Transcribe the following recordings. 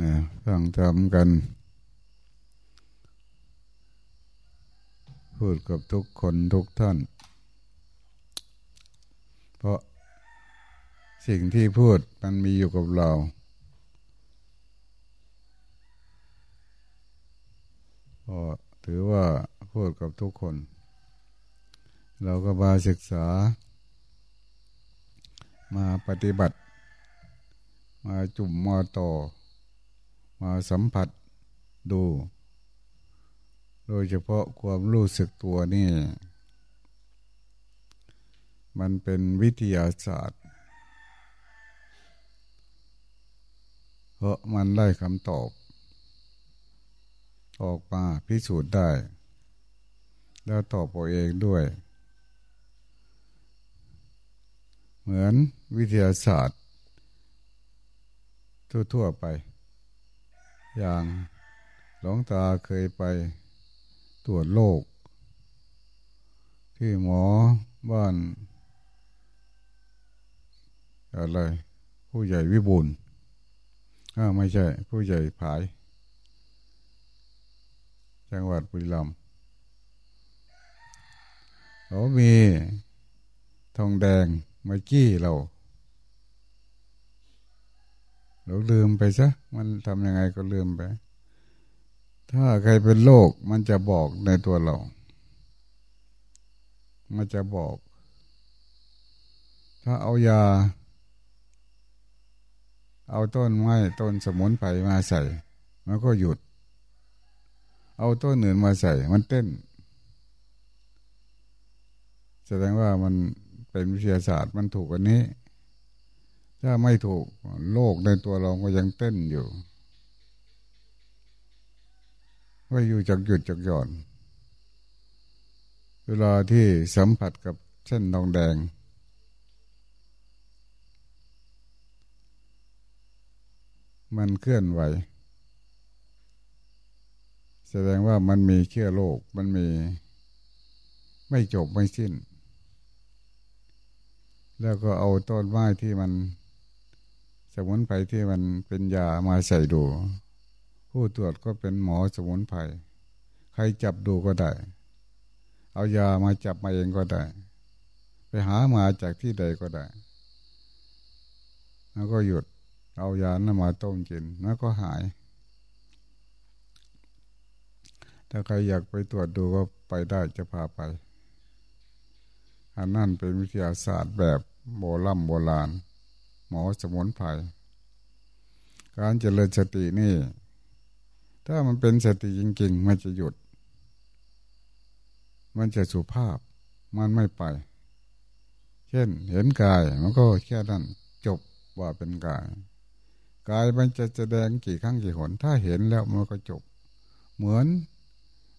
นะฟังทำกัน พูดกับทุกคนทุกท่าน เพราะสิ่งที่พูดมันมีอยู่กับเราก็ถือว่าพูดกับทุกคน เราก็มาศึกษา มาปฏิบัติ มาจุ่มมาต่อ มาสัมผัสดู โดยเฉพาะความรู้สึกตัวนี่ มันเป็นวิทยาศาสตร์ เพราะมันได้คำตอบ ออกมาพิสูจน์ได้ แล้วตอบตัวเองด้วย เหมือนวิทยาศาสตร์ทั่วๆไป อย่างหลวงตาเคยไปตรวจโรคที่หมอบ้าน อะไร ผู้ใหญ่วิบูลอ้าไม่ใช่ ผู้ใหญ่ผาย จังหวัดบุรีรัมย์เขามีทองแดงมาจี้เรา เราลืมไปซะมันทำยังไงก็ลืมไป ถ้าใครเป็นโรคมันจะบอกในตัวเรา มันจะบอก ถ้าเอายา เอาต้นไม้ต้นสมุนไพรมาใส่ มันก็หยุด เอาต้นอื่นมาใส่ มันเต้น แสดงว่ามันเป็นวิทยาศาสตร์มันถูกอันนี้ ถ้าไม่ถูก โลกในตัวเราก็ยังเต้นอยู่ว่าอยู่จากหยุดจากหย่อน เวลาที่สัมผัสกับเส้นทองแดง มันเคลื่อนไหว แสดงว่ามันมีเชื่อโลกมันมี ไม่จบไม่สิ้น แล้วก็เอาต้นไม้ที่มัน สมุนไพรที่มันเป็นยามาใส่ดู ผู้ตรวจก็เป็นหมอสมุนไพรใครจับดูก็ได้ เอายามาจับมาเองก็ได้ ไปหามาจากที่ใดก็ได้ แล้วก็หยุดเอายานั้นมาต้มกินแล้วก็หาย ถ้าใครอยากไปตรวจดูก็ไปได้จะพาไป อันนั่นเป็นวิทยาศาสตร์แบบโบราณโบราณ หมอสมุนไพรการเจริญสตินี่ ถ้ามันเป็นสติจริงๆ มันจะหยุด มันจะสุภาพ มันไม่ไป เช่น เห็นกายมันก็แค่นั้นจบว่าเป็นกาย กายมันจะแสดงกี่ครั้งกี่หน ถ้าเห็นแล้วมันก็จบ เหมือน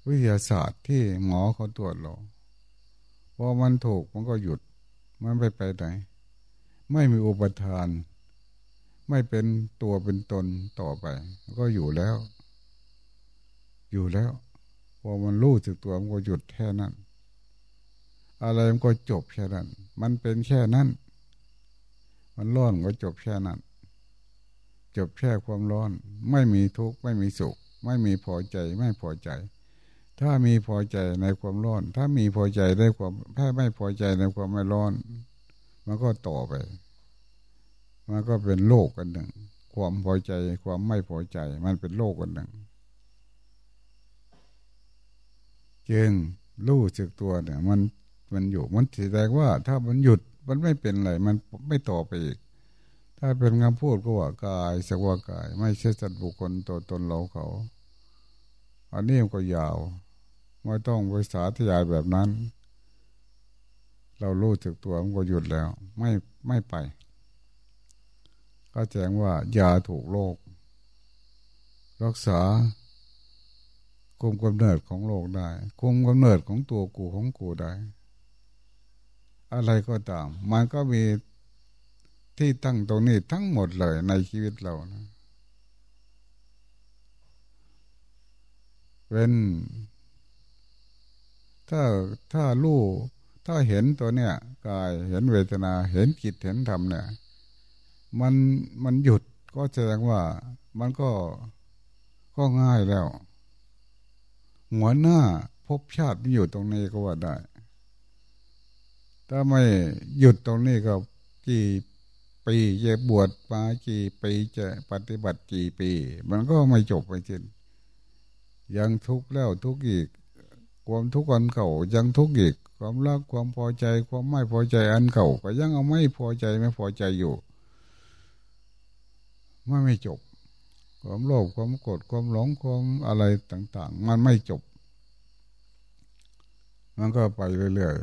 วิทยาศาสตร์ที่หมอเขาตรวจเราพอมันถูกมันก็หยุด มันไปไปไหน ไม่มีอุปทาน ไม่เป็นตัวเป็นตนต่อไป ก็อยู่แล้ว อยู่แล้วพอมันรู้สึกตัวมันก็หยุดแค่นั้น อะไรมันก็จบแค่นั้น มันเป็นแค่นั้น มันร้อนก็จบแค่นั้น จบแค่ความร้อน ไม่มีทุกข์ไม่มีสุข ไม่มีพอใจไม่พอใจถ้ามีพอใจในความร้อน ถ้ามีพอใจในความ ถ้าไม่พอใจในความไม่ร้อน มันก็ต่อไป มันก็เป็นโลกกันหนึ่ง ความพอใจความไม่พอใจ มันเป็นโลกกันหนึ่งจึงรู้สึกตัวเนี่ย มันมันอยู่มันแสดงว่า ถ้ามันหยุดมันไม่เป็นไรมันไม่ต่อไปอีก ถ้าเป็นคำพูดก็ว่ากายสักว่ากาย ไม่ใช่สัตว์บุคคลตัวตนเราเขาอันนี้มันก็ยาว ไม่ต้องไปสาธยายแบบนั้น เรารู้จักตัวมันก็หยุดแล้ว ไม่ไม่ไป ก็แจ้งว่ายาถูกโรครักษาคุมกำเนิดของโลกได้ คุมกำเนิดของตัวกูของกูได้ อะไรก็ตาม มันก็มีที่ตั้งตรงนี้ทั้งหมดเลยในชีวิตเรานะเป็นถ้าถ้ารู้ ถ้าเห็นตัวเนี้ยกายเห็นเวทนาเห็นจิตเห็นธรรมเนี่ย มันมันหยุดก็แสดงว่ามันก็ก็ง่ายแล้ว หัวหน้าพบชาติอยู่ตรงนี้ก็ว่าได้ ถ้าไม่หยุดตรงนี้ก็กี่ปีจะบวชมากี่ปีจะปฏิบัติกี่ปี มันก็ไม่จบไปจนยังทุกข์แล้วทุกข์อีก ความทุกข์อันเก่ายังทุกข์อีก ความรักความพอใจความไม่พอใจอันเก่า ก็ยังเอาไม่พอใจไม่พอใจอยู่ไม่ไม่จบ ความโลภความโกรธความหลงความอะไรต่าง ๆ มันไม่จบ มันก็ไปเรื่อย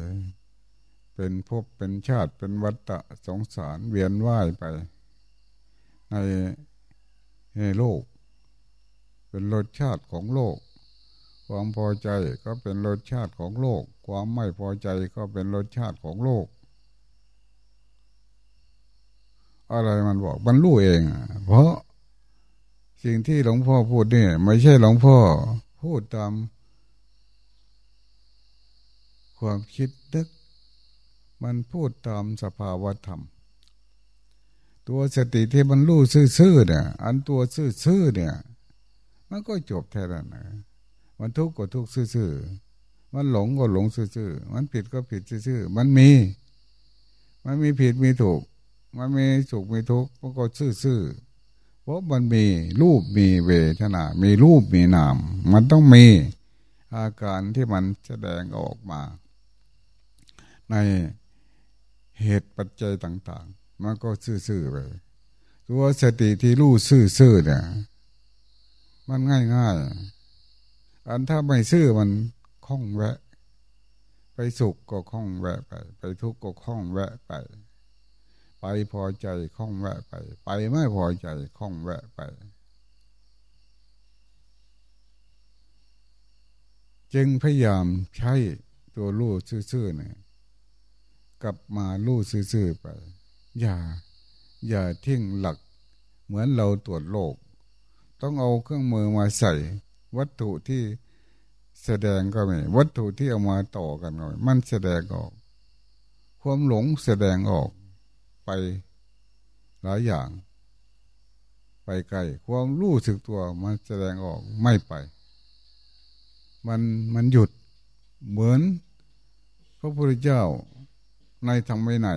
ๆเป็นภพเป็นชาติเป็นวัฏสงสารเวียนว่ายไป ในในโลก เป็นรสชาติของโลก ความพอใจก็เป็นรสชาติของโลก ความไม่พอใจก็เป็นรสชาติของโลก อะไรมันบอกมันรู้เอง เพราะสิ่งที่หลวงพ่อพูดเนี่ยไม่ใช่หลวงพ่อพูดตาม ความคิดนึก มันพูดตามสภาวธรรม ตัวสติที่มันรู้ซื่อๆเนี่ย อันตัวซื่อๆเนี่ย มันก็จบแค่นั้นนะ มันทุกข์ก็ทุกข์ซื่อๆมันหลงก็หลงซื่อๆมันผิดก็ผิดซื่อๆมันมี มันมีผิดมีถูก มันมีสุขมีทุกข์มันก็ซื่อๆเพราะมันมีรูปมีเวทนา มีรูปมีนาม มันต้องมีอาการที่มันแสดงออกมา ในเหตุปัจจัยต่าง ๆ มันก็ซื่อๆไปตัวสติที่รู้ซื่อๆเนี่ย มันง่าย อันถ้าไม่ซื่อมันคล่องแวะ ไปสุขก็คล่องแวะไป ไปทุกข์ก็คล่องแวะไป ไปพอใจคล่องแวะไป ไปไม่พอใจคล่องแวะไป จึงพยายามใช้ตัวรู้ซื่อๆเนี่ยกลับมาลู่ซื่อๆไป อย่า อย่าทิ้งหลัก เหมือนเราตรวจโลกต้องเอาเครื่องมือมาใส่ วัตถุที่แสดงก็ไม่วัตถุที่เอามาต่อกันหน่อยมันแสดงออก ความหลงแสดงออกไปหลายอย่าง ไปไกลความรู้สึกตัวมันแสดงออกไม่ไป มันมันหยุดเหมือน พระพุทธเจ้าในธรรมไม่ไหน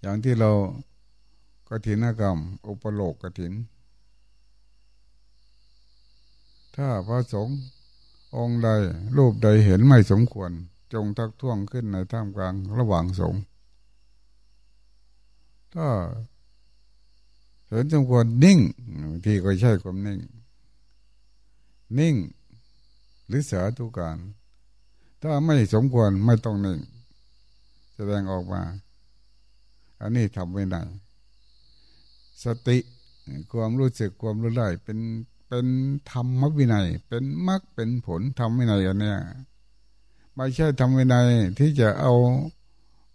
อย่างที่เรากฐินกรรม อุปโลกกฐิน ถ้าพระสงฆ์องค์ใดรูปใดเห็นไม่สมควร จงทักท้วงขึ้นในท่ามกลางระหว่างสงฆ์ถ้าเห็นสมควรนิ่งที่ก็ใช่ความนิ่ง นิ่ง หรือเสาธุการ ถ้าไม่สมควรไม่ต้องนิ่ง แสดงออกมาอันนี้ทำไม่ได้สติความรู้สึกความรู้ได้เป็น เป็นธรรมวินัย เป็นมรรคเป็นผลธรรมวินัยอันเนี้ยไม่ใช่ทำวินัยที่จะเอา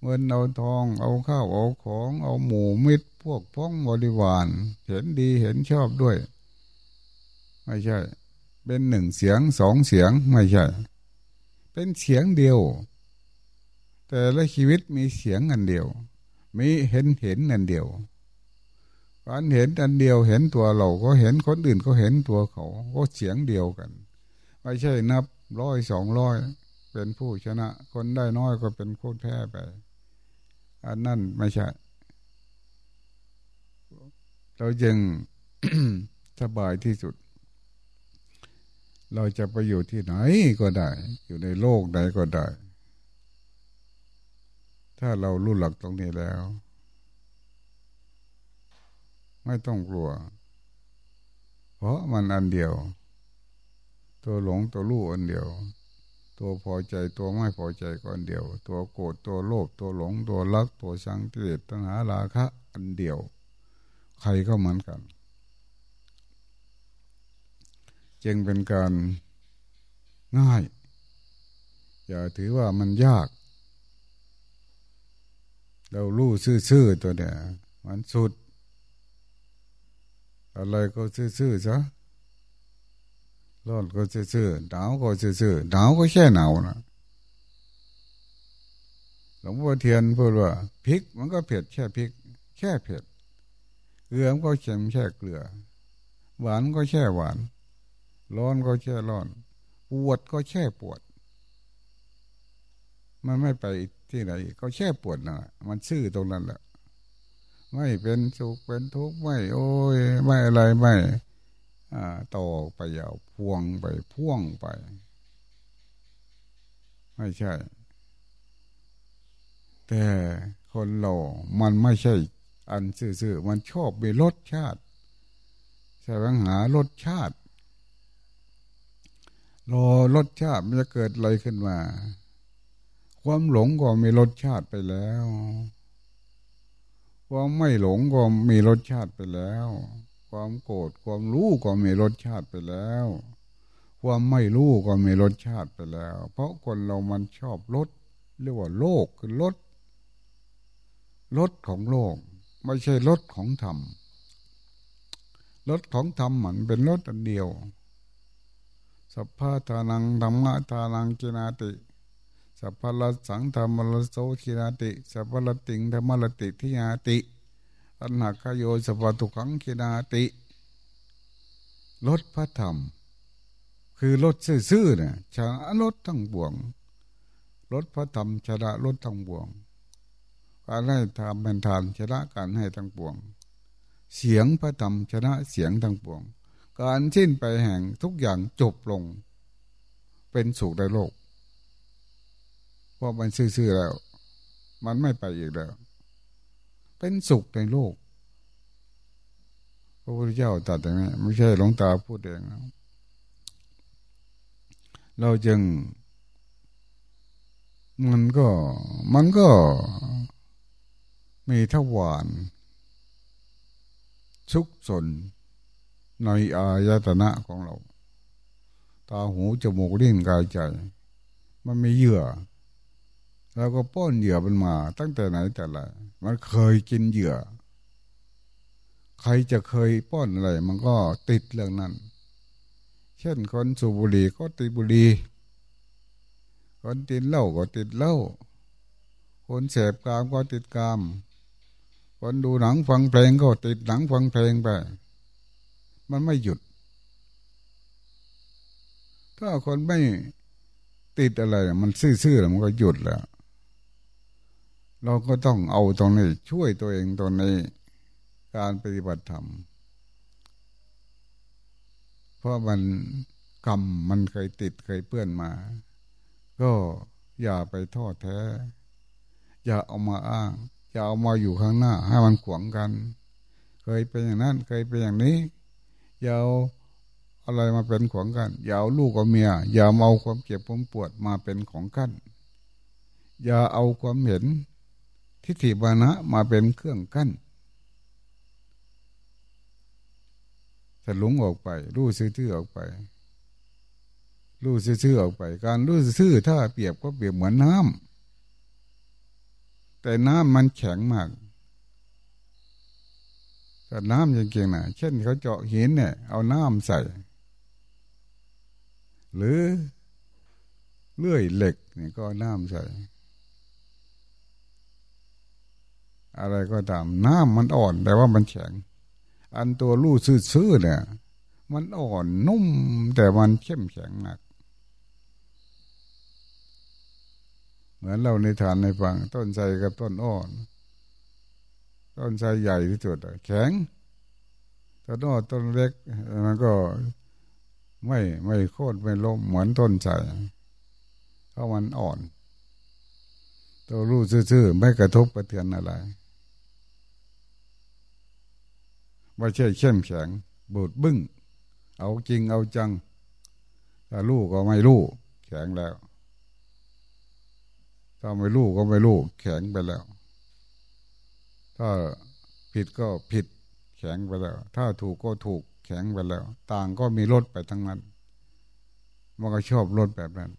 เงินเอาทอง เอาข้าวเอาของเอาหมูมิตร พวกพ้องบริวารเห็นดีเห็นชอบด้วย ไม่ใช่ เป็นหนึ่งเสียงสองเสียงไม่ใช่ เป็นเสียงเดียว แต่ละชีวิตมีเสียงอันเดียว มีเห็นเห็นอันเดียว การเห็นอันเดียวเห็นตัวเราก็เห็นคนอื่นก็เห็นตัวเขา ก็เสียงเดียวกัน ไม่ใช่นับร้อยสองร้อยเป็นผู้ชนะ คนได้น้อยก็เป็นคนแพ้ไป อันนั่นไม่ใช่ เราจึงสบายที่สุด เราจะไปอยู่ที่ไหนก็ได้ อยู่ในโลกใดก็ได้ ถ้าเรารู้หลักตรงนี้แล้ว ไม่ต้องกลัว เพราะมันอันเดียว ตัวหลงตัวรู้อันเดียว ตัวพอใจตัวไม่พอใจก็อันเดียว ตัวโกรธตัวโลภตัวหลงตัวรักตัวชังเกลียดตัณหาราคะอันเดียว ใครก็เหมือนกัน จึงเป็นการง่าย อย่าถือว่ามันยาก เรารู้ซื่อๆตัวเนี่ยมันสุด อะไรก็ซื่อๆซะร้อนก็ซื่อหนาวก็ซื่อหนาวก็แค่หนาวนะหลวงพ่อเทียนพูดว่าพริกมันก็เผ็ดแค่พริก แค่เผ็ดเกลือก็เค็มแช่เกลือ หวานก็แช่หวาน ร้อนก็แช่ร้อน ปวดก็แช่ปวด มันไม่ไปที่ไหนก็แช่ปวดนะมันซื่อตรงนั้นแหละ ไม่เป็นสุขเป็นทุกข์ไม่โอ้ยไม่อะไรไม่ต่อไปยาวพวงไปพ่วงไป ไม่ใช่ แต่คนเรา มันไม่ใช่ อันซื่อๆมันชอบมีรสชาติแสวงหารสชาติรอรสชาติมันจะเกิดอะไรขึ้นมา ความหลงก็มีรสชาติไปแล้ว ความไม่หลงก็มีรสชาติไปแล้ว ความโกรธความรู้ก็มีรสชาติไปแล้ว ความไม่รู้ก็มีรสชาติไปแล้ว เพราะคนเรามันชอบรสเรียกว่าโลกคือรสรสของโลก ไม่ใช่รสของธรรมรสของธรรมมันเป็นรสอันเดียว สัพพะทานังธรรมะทานังกินาติ สัพพะละสังธรรมละโสกินาติ สัพพะละติงธรรมละติทิยาติอันหักโยสปตุขังคินาติลดพระธรรม คือลดซื่อๆเนี่ยชนะลดทั้งบวงลดพระธรรมชนะลดทั้งบวงการให้ทำเป็นทานชนะการให้ทั้งปวง เสียงพระธรรมชนะเสียงทั้งปวง การชิ้นไปแห่งทุกอย่างจบลง เป็นสุขในโลก เพราะมันซื่อๆแล้ว มันไม่ไปอีกแล้ว เป็นสุขในโลกพระพุทธเจ้าตรัสอย่างนี้ไม่ใช่หลวงตาพูดเองเราจึง มันก็มันก็มีทวารชุกสนในอายตนะของเรา ตาหูจมูกลิ้นกายใจ มันมีเหยื่อ เราก็ป้อนเหยื่อมันมา ตั้งแต่ไหนแต่ไรมันเคยกินเหยื่อ ใครจะเคยป้อนอะไร มันก็ติดเรื่องนั้น เช่นคนสูบบุหรี่ก็ติดบุหรี่คนติดเหล้าก็ติดเหล้าคนเสพกามก็ติดกาม คนดูหนังฟังเพลงก็ติดหนังฟังเพลงไป มันไม่หยุด ถ้าคนไม่ติดอะไร มันซื่อๆมันก็หยุดแล้ว เราก็ต้องเอาตรงนี้ช่วยตัวเองตรงนี้ การปฏิบัติธรรม เพราะมันกรรมมันเคยติดเคยเปื้อนมา ก็อย่าไปทอดแท้ อย่าเอามาอ้าง อย่าเอามาอยู่ข้างหน้า ให้มันขวางกัน เคยเป็นอย่างนั้นเคยเป็นอย่างนี้อย่าเอาอะไรมาเป็นขวางกัน อย่าเอาลูกกับเมีย อย่าเอาความเจ็บความปวดมาเป็นของกัน อย่าเอาความเห็น ทิฏฐิบานะมาเป็นเครื่องกั้นถ้าหลงออกไป รู้ซื่อออกไป รู้ซื่อออกไป การรู้ซื่อถ้าเปรียบก็เปรียบเหมือนน้ำแต่น้ำมันแข็งมากแต่น้ำจริงๆนะเช่นเขาเจาะหินเนี่ย เอาน้ำใส่ หรือเลื่อยเหล็กเนี่ยก็น้ำใส่ อะไรก็ตามน้ำมันอ่อน แต่ว่ามันแข็ง อันตัวลู่ซื่อๆเนี่ย มันอ่อนนุ่ม แต่มันเข้มแข็งหนัก เหมือนเราในฐานในฟัง ต้นไทรกับต้นอ่อน ต้นไทรใหญ่ที่สุดแข็งต้นอ่อนต้นเล็กมันก็ไม่ไม่โค่นไม่ล้มเหมือนต้นไทรเพราะมันอ่อน ตัวรู้ซื่อๆไม่กระทบกระเทือนอะไร ไม่ใช่เข้มแข็งบูดบึ้ง เอาจริงเอาจังถ้าลูกก็ไม่ลูกแข็งแล้วถ้าไม่ลูกก็ไม่ลูกแข็งไปแล้ว ถ้าผิดก็ผิดแข็งไปแล้ว ถ้าถูกก็ถูกแข็งไปแล้ว ต่างก็มีรถไปทั้งนั้นมันก็ชอบรถแบบนั้น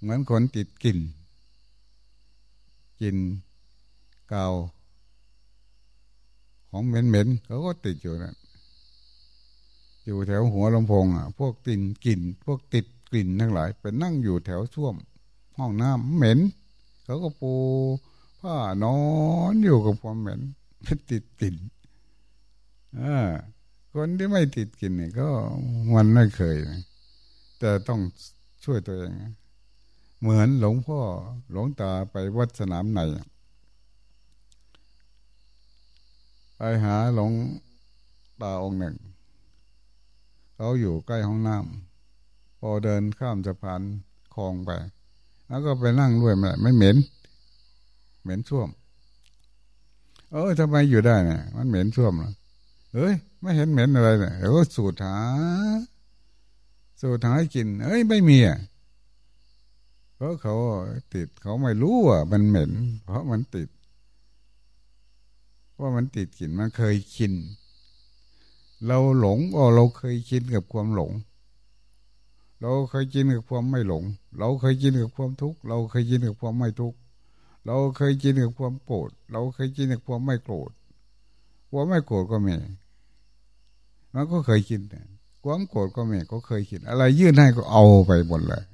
เหมือนคนติดกลิ่นกลิ่นกาว ของเหม็นๆเขาก็ติดอยู่นั่นอยู่แถวหัวลำโพงอะ พวกติ่นกลิ่น พวกติดกลิ่นทั้งหลายไปนั่งอยู่แถวช่วม ห้องน้ำเหม็น เขาก็ปูผ้านอนอยู่กับความเหม็นไม่ติดกลิ่นอ่าคนที่ไม่ติดกลิ่นเนี่ยก็มันไม่เคยแต่ต้องช่วยตัวเอง เหมือนหลวงพ่อหลวงตาไปวัดสนามไหน ไปหาหลวงตาองค์หนึ่งเขาอยู่ใกล้ห้องน้ำพอเดินข้ามสะพานคลองไป แล้วก็ไปนั่งด้วยไม่ไม่เหม็น เหม็นช่วม เออทำไมอยู่ได้เนี่ยมันเหม็นช่วมเหรอเอ้ย ไม่เห็นเหม็นอะไรเนี่ยเออสูดหา สูดหาให้กิน เอ้ย ไม่มีอะเพราะเขาติดเขาไม่รู้อะ มันเหม็น เพราะมันติด ว่ามันติดกลิ่นมันเคยชิน เราหลงอ๋อเราเคยชินกับความหลง เราเคยชินกับความไม่หลง เราเคยชินกับความทุกข์เราเคยชินกับความไม่ทุกข์เราเคยชินกับความโกรธเราเคยชินกับความไม่โกรธความไม่โกรธก็มีมันก็เคยชินความโกรธก็มีก็เคยชินอะไรยื่นให้ก็เอาไปหมดเลย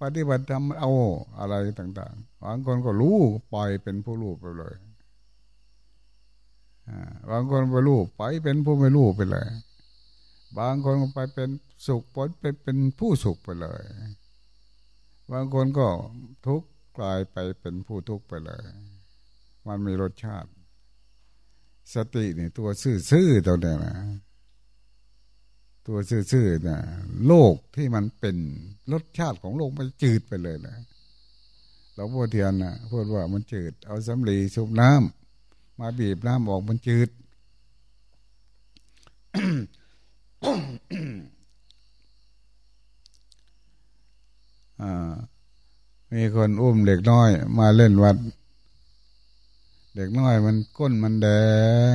ปฏิบัติธรรมเอาอะไรต่างๆบางคนก็รู้ปล่อยเป็นผู้รู้ไปเลย บางคนไปรู้ไปเป็นผู้ไม่รู้ไปเลย บางคนไปเป็นสุขผลไปเป็นผู้สุขไปเลย บางคนก็ทุกข์กลายไปเป็นผู้ทุกข์ไปเลย มันมีรสชาติ สตินี่ตัวซื่อๆตัวเนี้ยนะตัวซื่อๆนะโลกที่มันเป็นรสชาติของโลกมันจืดไปเลยนะเราพูดเทียนนะพูดว่ามันจืด เอาสำลีชุบน้ำ มาบีบน้ำออกมันจืดมีคนอุ้มเด็กน้อย มาเล่นวัด เด็กน้อยมันก้นมันแด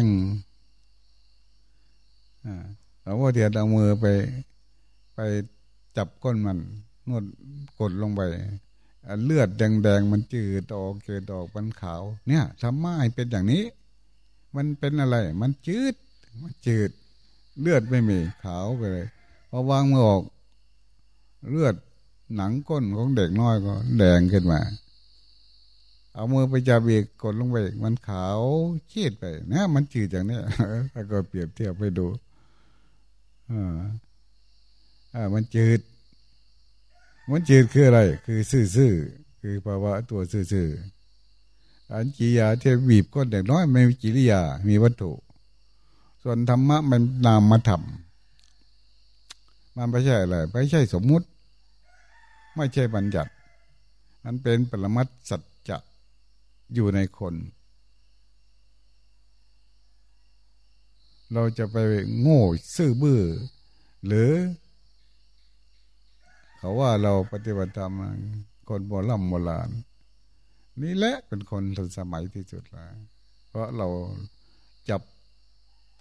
งเราว่าเดียดเอามือไป ไปจับก้นมันนวดกดลงไป เลือดแดงๆมันจืดออกเจืดออกมันขาว เนี่ยทำไมเป็นอย่างนี้ มันเป็นอะไร มันจืด มันจืด เลือดไม่มีขาวไปเลยพอวางมือออก เลือดหนังก้นของเด็กน้อยก็แดงขึ้นมา เอามือไปจับอีกกดลงไปมันขาวชีดไปนะมันจืดอย่างนี้แล้วก็เปรียบเทียบไปดูอ่าอ่ามันจืด มันจืดคืออะไร คือซื่อๆคือภาวะตัวซื่อๆอันจิยาที่บีบก้นเด็กน้อยไม่มีจิริยา มีวัตถุ ส่วนธรรมะมันนามมาทำมันไม่ใช่อะไรไม่ใช่สมมุติ ไม่ใช่บัญญัติมันเป็นปรมัตสัจจะอยู่ในคน เราจะไปโง่ซื่อบื้อหรือ เขาว่าเราปฏิบัติธรรมคนโบราณโบราณนี่แหละเป็นคนทันสมัยที่สุดแล้วเพราะเราจับ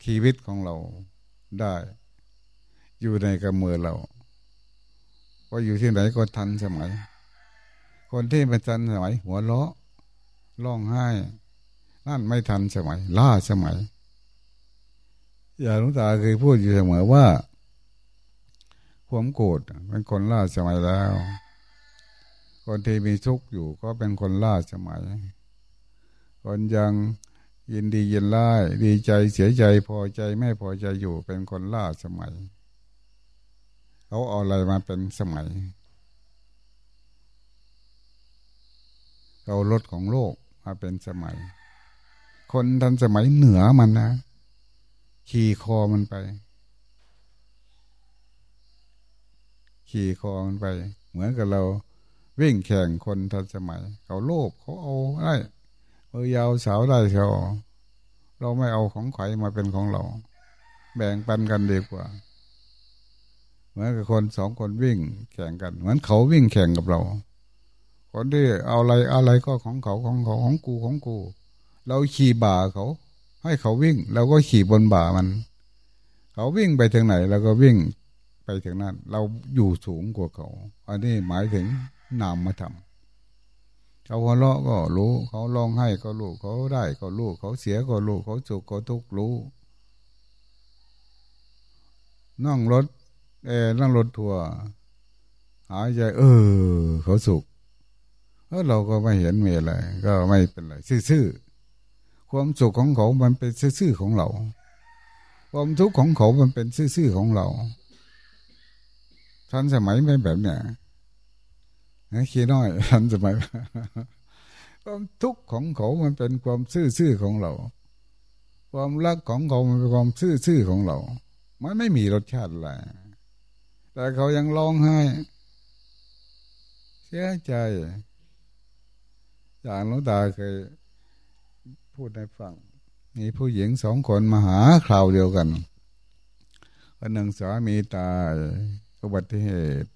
ชีวิตของเราได้ อยู่ในกำมือเราว่าอยู่ที่ไหนก็ทันสมัย คนที่ไม่ทันสมัย หัวเราะร้องไห้นั่นไม่ทันสมัย ล่าสมัย อย่าลุงตาเคยพูดอยู่เสมอว่า ความโกรธเป็นคนล่าสมัยแล้ว คนที่มีทุกข์อยู่ก็เป็นคนล่าสมัย คนยังยินดียินไล่ดีใจเสียใจพอใจไม่พอใจอยู่เป็นคนล่าสมัยเขาเอาอะไรมาเป็นสมัยเอารถของโลกมาเป็นสมัย คนทันสมัยเหนือมันนะ ขี่คอมันไป ขี่คอมันไป เหมือนกับเราวิ่งแข่งคนทันสมัย เขาโลภเขาเอาได้เมือยาวสาวได้เขาเราไม่เอาของไข่มาเป็นของเรา แบ่งปันกันดีกว่า เหมือนกับคนสองคนวิ่งแข่งกัน เหมือนเขาวิ่งแข่งกับเรา คนที่เอาอะไรอะไรก็ของเขาของเขาของกูของกู เราขี่บ่าเขา ให้เขาวิ่งเราก็ขี่บนบ่ามัน เขาวิ่งไปทางไหนเราก็วิ่ง ไปถึงนั้น เราอยู่สูงกว่าเขา อันนี้หมายถึงนามมาทำเขาหัวเราะก็รู้ เขาร้องไห้ก็รู้ เขาได้ก็รู้ เขาเสียก็รู้ เขาสุขก็ทุกข์รู้ นั่งรถเอนั่งรถทัวร์หายใจเออ เขาสุขแล้วเราก็ไม่เห็นมีอะไร ก็ไม่เป็นไรซื่อๆความสุขของเขามันเป็นซื่อๆของเรา ความทุกข์ของเขามันเป็นซื่อๆของเรา ทันสมัยไม่แบบเนี้ยนะขี้น้อยทันสมัยความทุกข์ของเขามันเป็นความซื่อๆของเรา ความรักของเขามันเป็นความซื่อๆของเรา มันไม่มีรสชาติอะไรแต่เขายังร้องไห้ เสียใจ อย่างหลวงตาเคยพูดให้ฟังมีผู้หญิงสองคนมาหาคราวเดียวกันคนหนึ่งสามีตาย อุบัติเหตุ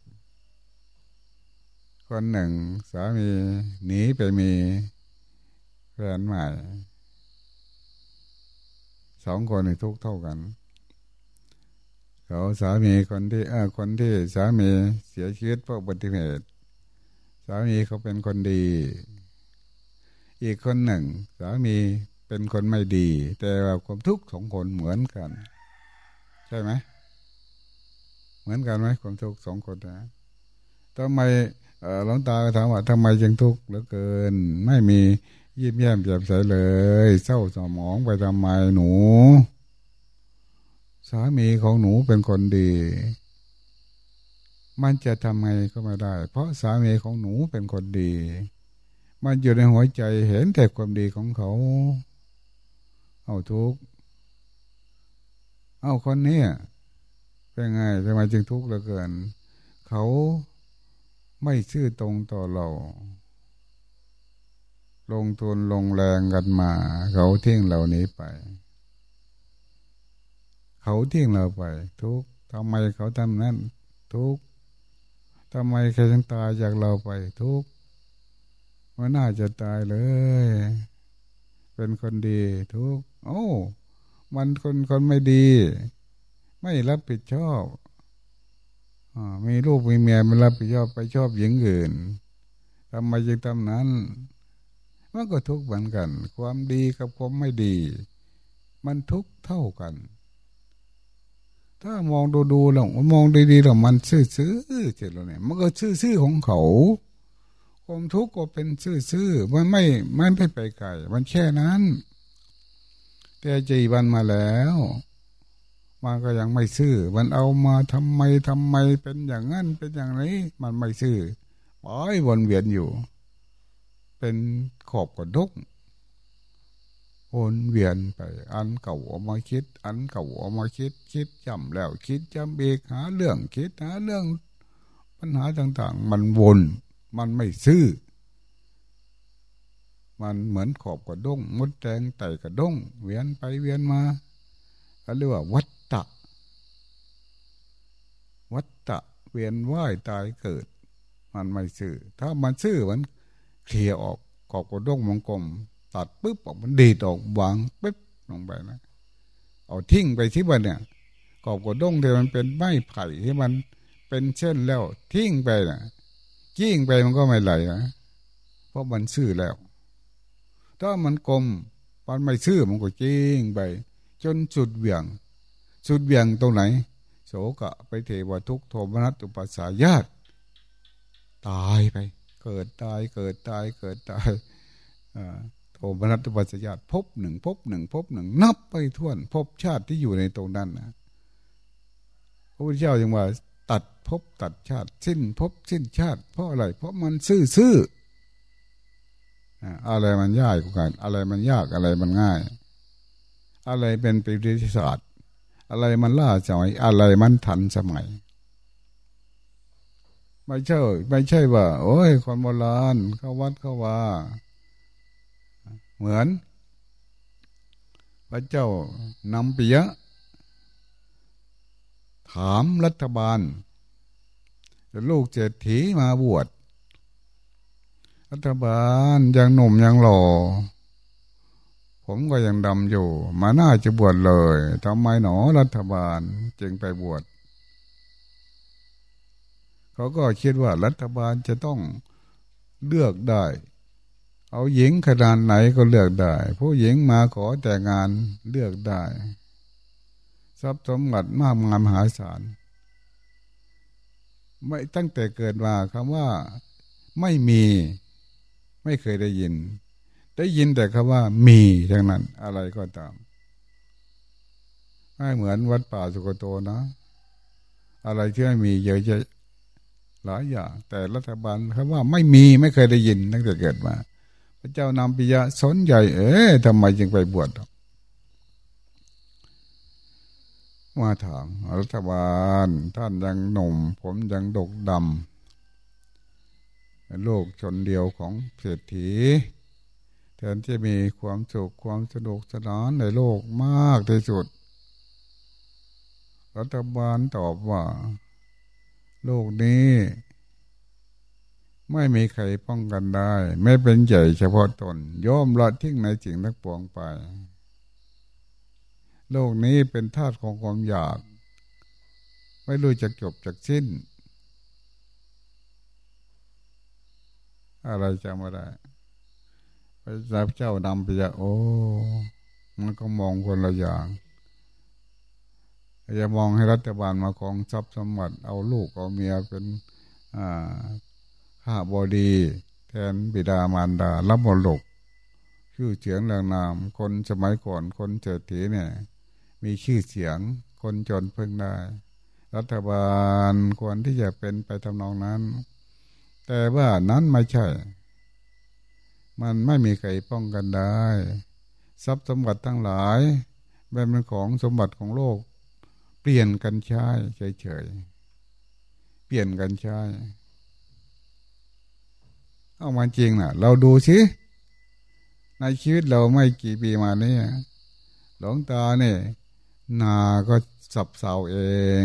คนหนึ่งสามีหนีไปมีแฟนใหม่สองคนทุกเท่ากัน เขาสามีคนที่เออคนที่สามีเสียชีวิตเพราะอุบัติเหตุสามีเขาเป็นคนดี อีกคนหนึ่ง สามีเป็นคนไม่ดี แต่ว่าความทุกข์ของคนเหมือนกัน ใช่ไหม เหมือนกันไหมความทุกข์สองคนนะทำไมหลวงตาถามว่าทำไมจึงทุกข์เหลือเกิน ไม่มียิ้มแย้มแจ่มใสเลย เศร้าสมองไปทำไมหนู สามีของหนูเป็นคนดี มันจะทำไงก็ไม่ได้ เพราะสามีของหนูเป็นคนดี มันอยู่ในหัวใจเห็นแต่ความดีของเขา เอาทุก เอาคนนี้ เป็นไงทำไมจึงทุกข์เหลือเกิน เขาไม่ชื่อตรงต่อเรา ลงทุนลงแรงกันมา เขาเที่ยงเหล่านี้ไป เขาเที่ยงเราไป ทุกทำไมเขาทำนั้น ทุกทำไมใครจึงตายจากเราไป ทุกมันน่าจะตายเลย เป็นคนดี ทุกโอ้ มันคนคนไม่ดี ไม่รับผิดชอบอมีลูกมีเมียไม่รับผิดชอบไปชอบหญิงอื่นทำไมจึงทำนั้น มันก็ทุกข์เหมือนกัน ความดีกับความไม่ดี มันทุกข์เท่ากัน ถ้ามองดูดูแล้วมองดีๆแล้วมันซื่อซื่อเจ็ดแล้วเนี่ย มันก็ซื่อซื่อของเขา ความทุกข์ก็เป็นซื่อซื่อมันไม่ไม่ไปไกลมันแค่นั้น แต่จีวันมาแล้ว มันก็ยังไม่ซื่อ มันเอามาทำไมทำไมเป็นอย่างนั้นเป็นอย่างนี้ มันไม่ซื่อปล่อยวนเวียนอยู่ เป็นขอบกระดุกวนเวียนไป อันเก่าออกมาคิด อันเก่าออกมาคิด คิดจำแล้ว คิดจำเบกหาเรื่องคิดหาเรื่อง ปัญหาต่างๆ มันวน มันไม่ซื่อ มันเหมือนขอบกระด้งมดแดงไต่กระด้งเวียนไปเวียนมาก็เรียกว่าวัฏ วัฏฏะเวียนว่ายตายเกิด มันไม่ซื่อ ถ้ามันซื่อมันเคลียออกขอบกระด้งมงกลม ตัดปุ๊บออกมันดีตกวางปุ๊บลงไปนะเอาทิ้งไปที่บ้านเนี่ยกอบกระด้งที่มันเป็นไม้ไผ่ที่มันเป็นเช่นแล้ว ทิ้งไปนะกิ้งไปมันก็ไม่ไหลนะเพราะมันซื่อแล้ว ถ้ามันกลมมันไม่ซื่อมันก็จิ้งไป จนสุดเบี่ยงสุดเบี่ยงตรงไหน โสกะไปเทวทุกโทมนัสอุปสาญาตตายไป เกิดตายเกิดตายเกิดตายโอมนัตปัสยาตพบหนึ่งพบหนึ่งพบหนึ่งนับไปทั่วพบชาติที่อยู่ในตรงนั้นนะพระพุทธเจ้ายังว่า ตัดพบตัดชาติ สิ้นพบสิ้นชาติ เพราะอะไร เพราะมันซื่อซื่ออะไรมันยากกัน อะไรมันยากอะไรมันง่าย อะไรเป็นปริศาสตร์ อะไรมันล่าสมัย อะไรมันทันสมัย ไม่ใช่ไม่ใช่ว่า โอ้ยคนโบราณเขาวัดเขาว่า เหมือน พระเจ้านำปิยะ ถามรัฐบาลลูกเจตถีมาบวชรัฐบาลยังหนุ่มยังหล่อ ผมก็ยังดำอยู่ มาน่าจะบวชเลยทำไมหนอรัฐบาลจึงไปบวชเขาก็คิดว่ารัฐบาลจะต้องเลือกได้ เอาหญิงขนาดไหนก็เลือกได้ ผู้หญิงมาขอแต่งงานเลือกได้ ทรัพย์สมบัติมากมายมหาศาลไม่ตั้งแต่เกิดมาคำว่าไม่มีไม่เคยได้ยิน ได้ยินแต่คำว่ามีทั้งนั้น อะไรก็ตามไม่เหมือนวัดป่าสุกโตนะ อะไรที่ไม่มีเยอะแยะหลายอย่าง แต่รัฐบาลคำว่าไม่มีไม่เคยได้ยินตั้งแต่เกิดมา พระเจ้านำปิยะสนใหญ่ เอ๊ะทำไมจึงไปบวชมาถามรัฐบาลท่านยังหนุ่ม ผมยังดกดำโลกชนเดียวของเศรษฐี แทนที่มีความสุขความสนุกสนานในโลกมากที่สุด รัฐบาลตอบว่า โลกนี้ ไม่มีใครป้องกันได้ ไม่เป็นใหญ่เฉพาะตนย่อมละทิ้งในสิ่งทั้งปวงไป โลกนี้เป็นธาตุของความอยาก ไม่รู้จะจบจากสิ้น อะไรจะมาได้ พระเจ้านำไปจะโอ้มันก็มองคนละอย่างจะมองให้รัฐบาลมาของทรัพย์สมบัติเอาลูกเอาเมียเป็นข้าบอดี แทนบิดามารดารับมรดกชื่อเสียงแรงนาม คนสมัยก่อนคนเจติเนี่ย มีชื่อเสียงคนจนเพึ่งได้ รัฐบาลควรที่จะเป็นไปทำนองนั้น แต่ว่านั้นไม่ใช่ มันไม่มีใครป้องกันได้ ทรัพย์สมบัติทั้งหลายเป็นของสมบัติของโลก เปลี่ยนกันใช้เฉยๆเปลี่ยนกันใช้เอามาจริงนะ่ะ เราดูสิในชีวิตเราไม่กี่ปีมานี้หลวงตาเนี่ยนาก็สับเสาเอง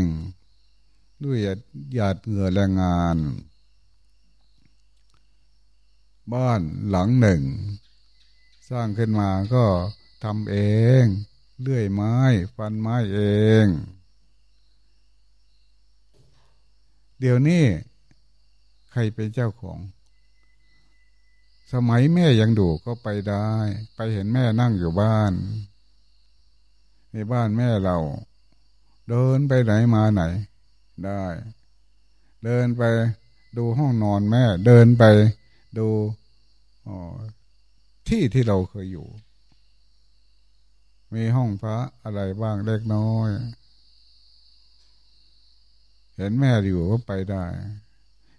ด้วยหยาดเหงื่อแรงงาน บ้านหลังหนึ่ง สร้างขึ้นมาก็ทำเอง เลื่อยไม้ ฟันไม้เอง เดี๋ยวนี้ใครเป็นเจ้าของ สมัยแม่ยังดูก็ไปได้ ไปเห็นแม่นั่งอยู่บ้าน ในบ้านแม่เรา เดินไปไหนมาไหน ได้ เดินไปดูห้องนอนแม่ เดินไป ดูที่ที่เราเคยอยู่ มีห้องพระอะไรบ้างเล็กน้อย เห็นแม่อยู่ก็ไปได้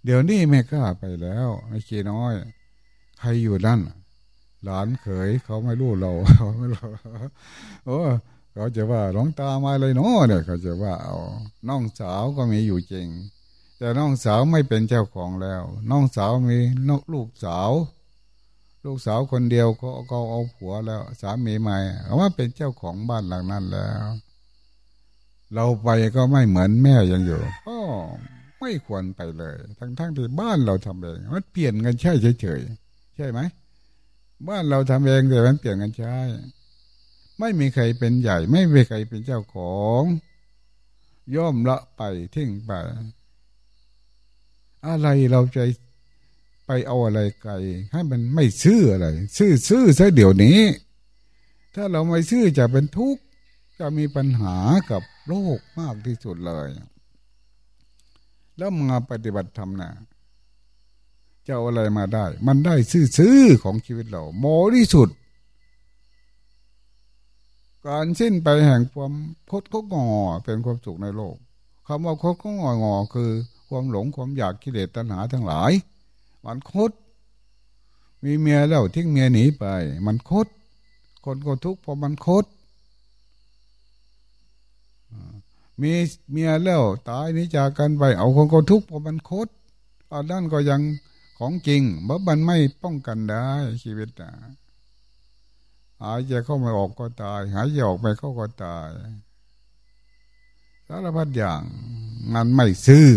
เดี๋ยวนี้แม่กล้าไปแล้วไม่กี่น้อย ใครอยู่นั่นหลานเขยเขาไม่รู้เราเขาไม่รู้โอ้เขาจะว่าหลวงตามาเลยเนาะเนี่ยเขาจะว่าเอาน้องสาวก็มีอยู่จริง แต่น้องสาวไม่เป็นเจ้าของแล้ว น้องสาวมีนกลูกสาว ลูกสาวคนเดียวก็ก็เอาผัวแล้ว สามีใหม่เขาว่าเป็นเจ้าของบ้านหลังนั้นแล้ว เราไปก็ไม่เหมือนแม่ยังอยู่ก็ไม่ควรไปเลย ทั้งทั้งที่บ้านเราทำเองมันเปลี่ยนกันใช่เฉยๆใช่ไหมบ้านเราทำเองแต่มันเปลี่ยนกันใช่ไม่มีใครเป็นใหญ่ ไม่มีใครเป็นเจ้าของ ย่อมละไปทิ้งไป อะไรเราจะไปเอาอะไรไกลให้มันไม่ซื่ออะไร ซื่อซื่อซะเดี๋ยวนี้ ถ้าเราไม่ซื่อจะเป็นทุกข์จะมีปัญหากับโลกมากที่สุดเลย แล้วมาปฏิบัติธรรมนะจะเอาอะไรมาได้ มันได้ซื่อๆของชีวิตเราโมที่สุด การสิ้นไปแห่งความคดก็งอเป็นความสุขในโลกคำว่าคดก็งองอคือ ความหลงความอยากกิเลสตัณหาทั้งหลาย มันคดมีเมียแล้วทิ้งเมียหนีไป มันคดคนก็ทุกข์เพราะมันคดมีเมียแล้วตายนี้จากกันไป เอาคนก็ทุกข์เพราะมันคดอันนั้นก็ยังของจริงเมื่อมันไม่ป้องกันได้ ชีวิตนะหายใจเข้าไม่ออกก็ตาย หายใจออกไปเข้าก็ตายสารพัดอย่างมันไม่ซื่อ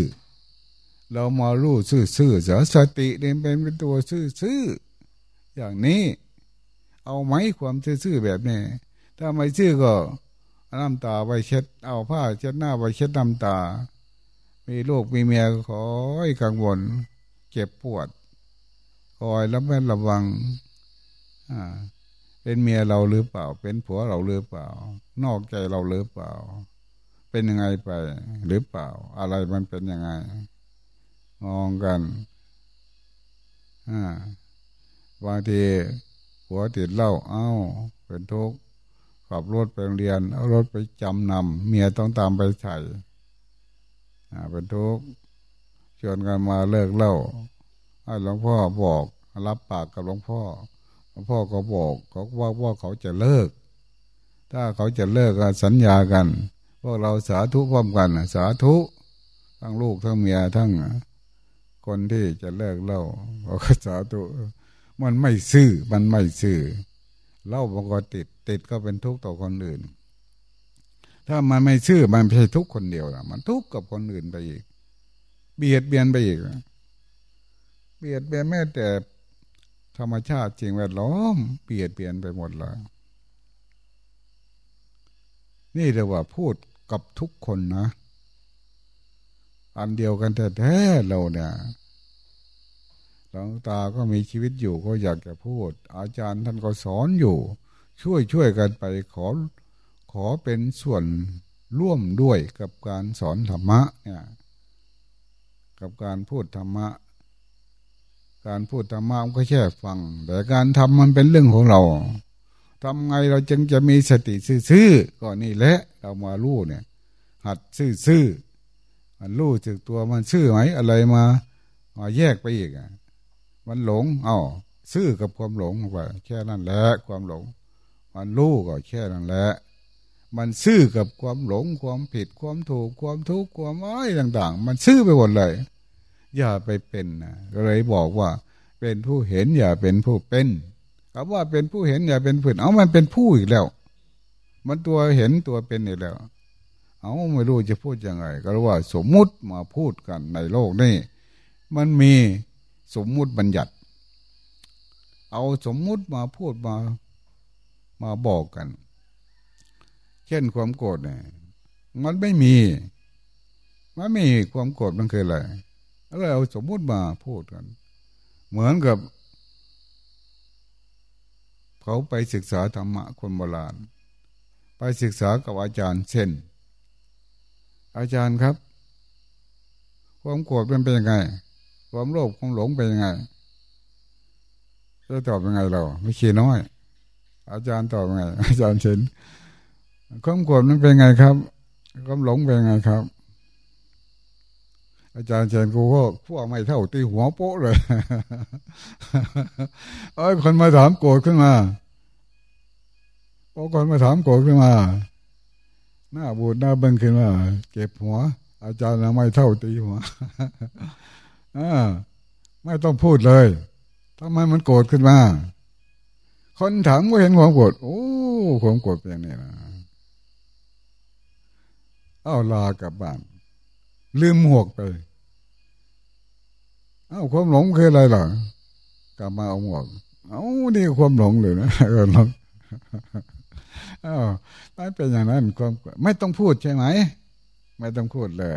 เรามารู้ซื่อซื่อเสียสติเดินเป็นเป็นตัวซื่อซื่อย่างนี้ เอาไหมความซื่อซื่อแบบนี้ถ้าไม่ซื่อก็น้ำตาไปเช็ด เอาผ้าเช็ดหน้าไปเช็ดน้ำตา มีลูกมีเมียขอให้กังวล เจ็บปวดคอยรับแม่ระวังอ่าเป็นเมียเราหรือเปล่า เป็นผัวเราหรือเปล่า นอกใจเราหรือเปล่า เป็นยังไงไปหรือเปล่า อะไรมันเป็นยังไง มองกันอ่าบางทีคผัวติดเหล้าเอ้า เป็นทุกข์ขับรถไปโรงเรียน เอารถไปจำนำเมียต้องตามไปใส่เป็นทุกข์ชวนกันมาเลิกเล่าให้หลวงพ่อบอก รับปากกับหลวงพ่อหลวงพ่อก็บอกเขาว่าว่าเขาจะเลิก ถ้าเขาจะเลิกกันสัญญากัน พวกเราสาธุพร้อมกัน สาธุทั้งลูกทั้งเมียทั้ง คนที่จะเลิกเล่าเราก็สาธุมันไม่ซื่อมันไม่ซื่อเล่ามันก็ติด ติดก็เป็นทุกข์ต่อคนอื่น ถ้ามันไม่ซื่อมันไม่ใช่ทุกคนเดียวนะมันทุกข์กับคนอื่นไปอีก เบียดเบียนไปอีกเบียดเบียนแม้แต่ธรรมชาติจริงแวดล้อมเบียดเบียนไปหมดเลยนี่เรียกว่าพูดกับทุกคนนะ อันเดียวกันแท้ๆเราเนี่ยหลวงตาก็มีชีวิตอยู่ก็อยากจะพูด อาจารย์ท่านก็สอนอยู่ ช่วยช่วยกันไปขอขอเป็นส่วนร่วมด้วยกับการสอนธรรมะเนี่ยกับการพูดธรรมะ การพูดธรรมะก็แค่ฟัง แต่การทำมันเป็นเรื่องของเราทำไงเราจึงจะมีสติซื่อๆก็นี่แหละเรามาลู่เนี่ย หัดซื่อๆ มันลู่จึกตัวมันซื่อไหมอะไรมามาแยกไปอีกอะมันหลงเอ้าซื่อกับความหลงไปแค่นั้นแหละความหลง มันรู้ก็แค่นั้นแหละมันซื่อกับความหลงความผิดความถูกความทุกข์ความอ้อยต่าง ๆ มันซื่อไปหมดเลย อย่าไปเป็นนะก็เลยบอกว่า เป็นผู้เห็นอย่าเป็นผู้เป็นคำว่าเป็นผู้เห็นอย่าเป็นผู้เอามันเป็นผู้อีกแล้ว มันตัวเห็นตัวเป็นอีกแล้ว เอาไม่รู้จะพูดยังไง ก็รู้ว่าสมมุติมาพูดกันในโลกนี้มันมีสมมุติบัญญัติ เอาสมมุติมาพูดมามาบอกกัน เช่นความโกรธเนี่ยมันไม่มี มันไม่มีความโกรธมันคืออะไรอะไรเอาสมมุติมาพูดกัน เหมือนกับ เขาไปศึกษาธรรมะคนโบราณ ไปศึกษากับอาจารย์เช่น อาจารย์ครับ ความโกรธมันเป็นยังไง ความโลภความหลงเป็นยังไงจะตอบยังไงเราไม่ขี้น้อย อาจารย์ตอบยังไง อาจารย์เชนความโกรธมันเป็นไงครับความหลงเป็นยังไงครับ อาจารย์เชนกูก็พวกไม่เท่าตีหัวโป๊ะเลยเอ้ยคนมาถามโกรธขึ้นมาพอคนมาถามโกรธขึ้นมา หน้าบูดหน้าเบิ้งขึ้นมาเก็บหัว อาจารย์ไม่เท่าตีหัวอไม่ต้องพูดเลยทำไมมันโกรธขึ้นมา คนถามก็เห็นความโกรธโอ้ความโกรธเป็นอย่างนี้นะเอาลากลับบ้าน ลืมหวกไปเอาความหลงคืออะไรหรอกลับมาเอาหวกเอานี่ความหลงเลยนะเออหลง อ้าวไม่เป็นอย่างนั้นความไม่ต้องพูดใช่ไหม ไม่ต้องพูดเลย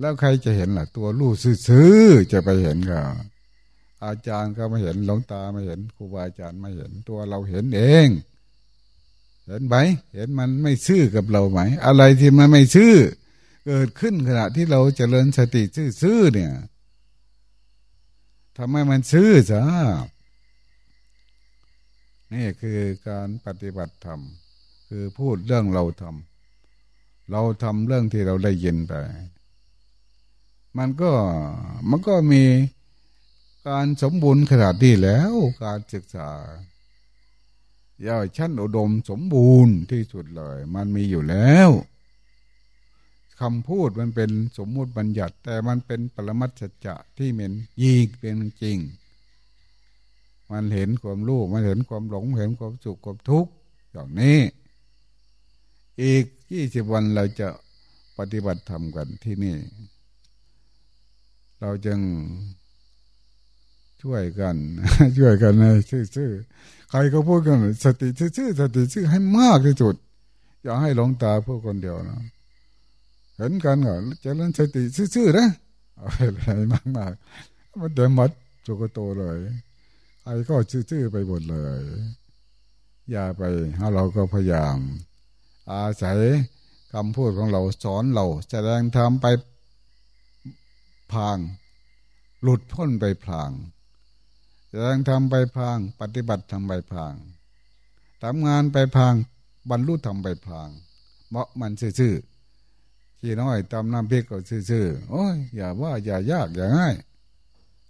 แล้วใครจะเห็นล่ะ ตัวลูกซื่อจะไปเห็นก็อาจารย์ก็ไม่เห็นหลวงตาไม่เห็นครูบาอาจารย์ไม่เห็นตัวเราเห็นเองเห็นไหมเห็นมันไม่ซื่อกับเราไหม อะไรที่มันไม่ซื่อ เกิดขึ้นขณะที่เราจเจริญสติซื่อเนี่ยทำไมมันซื่อจ้า นี่คือการปฏิบัติธรรม คือพูดเรื่องเราทำเราทำเรื่องที่เราได้ยินไป มันก็มันก็มีการสมบูรณ์ขนาดนี้แล้วการศึกษาย่าชั้นอุดมสมบูรณ์ที่สุดเลย มันมีอยู่แล้วคำพูดมันเป็นสมมุติบัญญัติ แต่มันเป็นปรมัตจจะที่เป็นยีกเป็นจริง มันเห็นความรู้มันเห็นความหลงเห็นความสุขความทุกข์อย่างนี้ อีกยี่สิบวันเราจะปฏิบัติธรรมกันที่นี่ เราจึงช่วยกัน ช่วยกันนะซื่อๆใครก็พูดกัน สติซื่อๆสติซื่อให้มากที่สุด อย่าให้หลงตาพูดคนเดียวนะเห็นกันก่อจะเล่นสติซื่อๆนะเอาอะไรมากมากมันเดิมมัดจุกโตเลย ใครก็ซื่อๆไปหมดเลย อย่าไปเราก็พยายาม อาศัยคำพูดของเราสอนเราแสดงธรรมไปพาง หลุดพ้นไปพลางแสดงทำไปพาง ปฏิบัติทำไปพางทำงานไปพาง บรรลุทำไปพางเพราะมันซื่อๆขี้น้อยตำน้ำพริกก็ซื่อๆโอ้ยอย่าว่าอย่ายากอย่าง่าย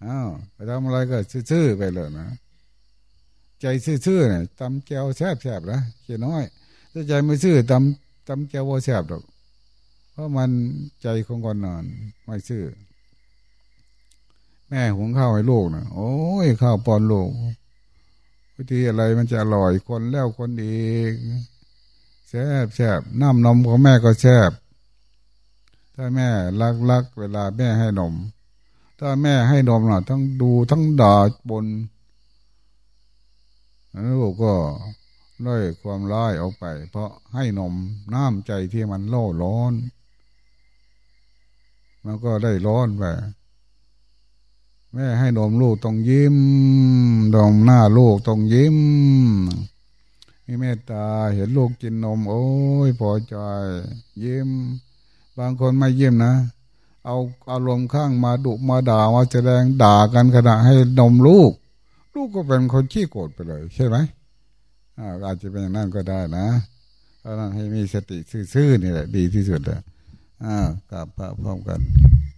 อ้าวไปทำอะไรก็ซื่อๆไปเลยนะใจซื่อๆเนี่ยตำแก้วแซ่บๆนะขี้น้อย ถ้าใจไม่ซื่อตำตำแก้วว่าแซ่บหรอกเพราะมันใจของคนนอนไม่ซื่อ แม่หุงข้าวให้ลูกนะโอ้ยข้าวปอนลูกวิธีอะไรมันจะอร่อยคนแล้วคนอีกแซ่บแซ่บน้ำนมของแม่ก็แซ่บถ้าแม่รักรักเวลาแม่ให้นม ถ้าแม่ให้นมน่ะต้งดูทั้งด่าบนลูกก็ล่อยความร้ายออกไป เพราะให้นมน้ำใจที่มันโล่ร้อน มันก็ได้ร้อนไปแม่ให้นมลูกต้องยิ้มดองหน้าลูกต้องยิ้มมีเมตตาเห็นลูกกินนม โอ้ยพอใจ ยิ้ม บางคนไม่ยิ้มนะ เอาอารมณ์ข้างมาดุมาด่ามาแสดงด่ากันขณะให้นมลูก ลูกก็เป็นคนขี้โกรธไปเลย ใช่ไหมอาจจะเป็นอย่างนั้นก็ได้นะเพราะนั้นให้มีสติซื่อๆนี่แหละดีที่สุดเลยอ่ากลับพระพร้อมกัน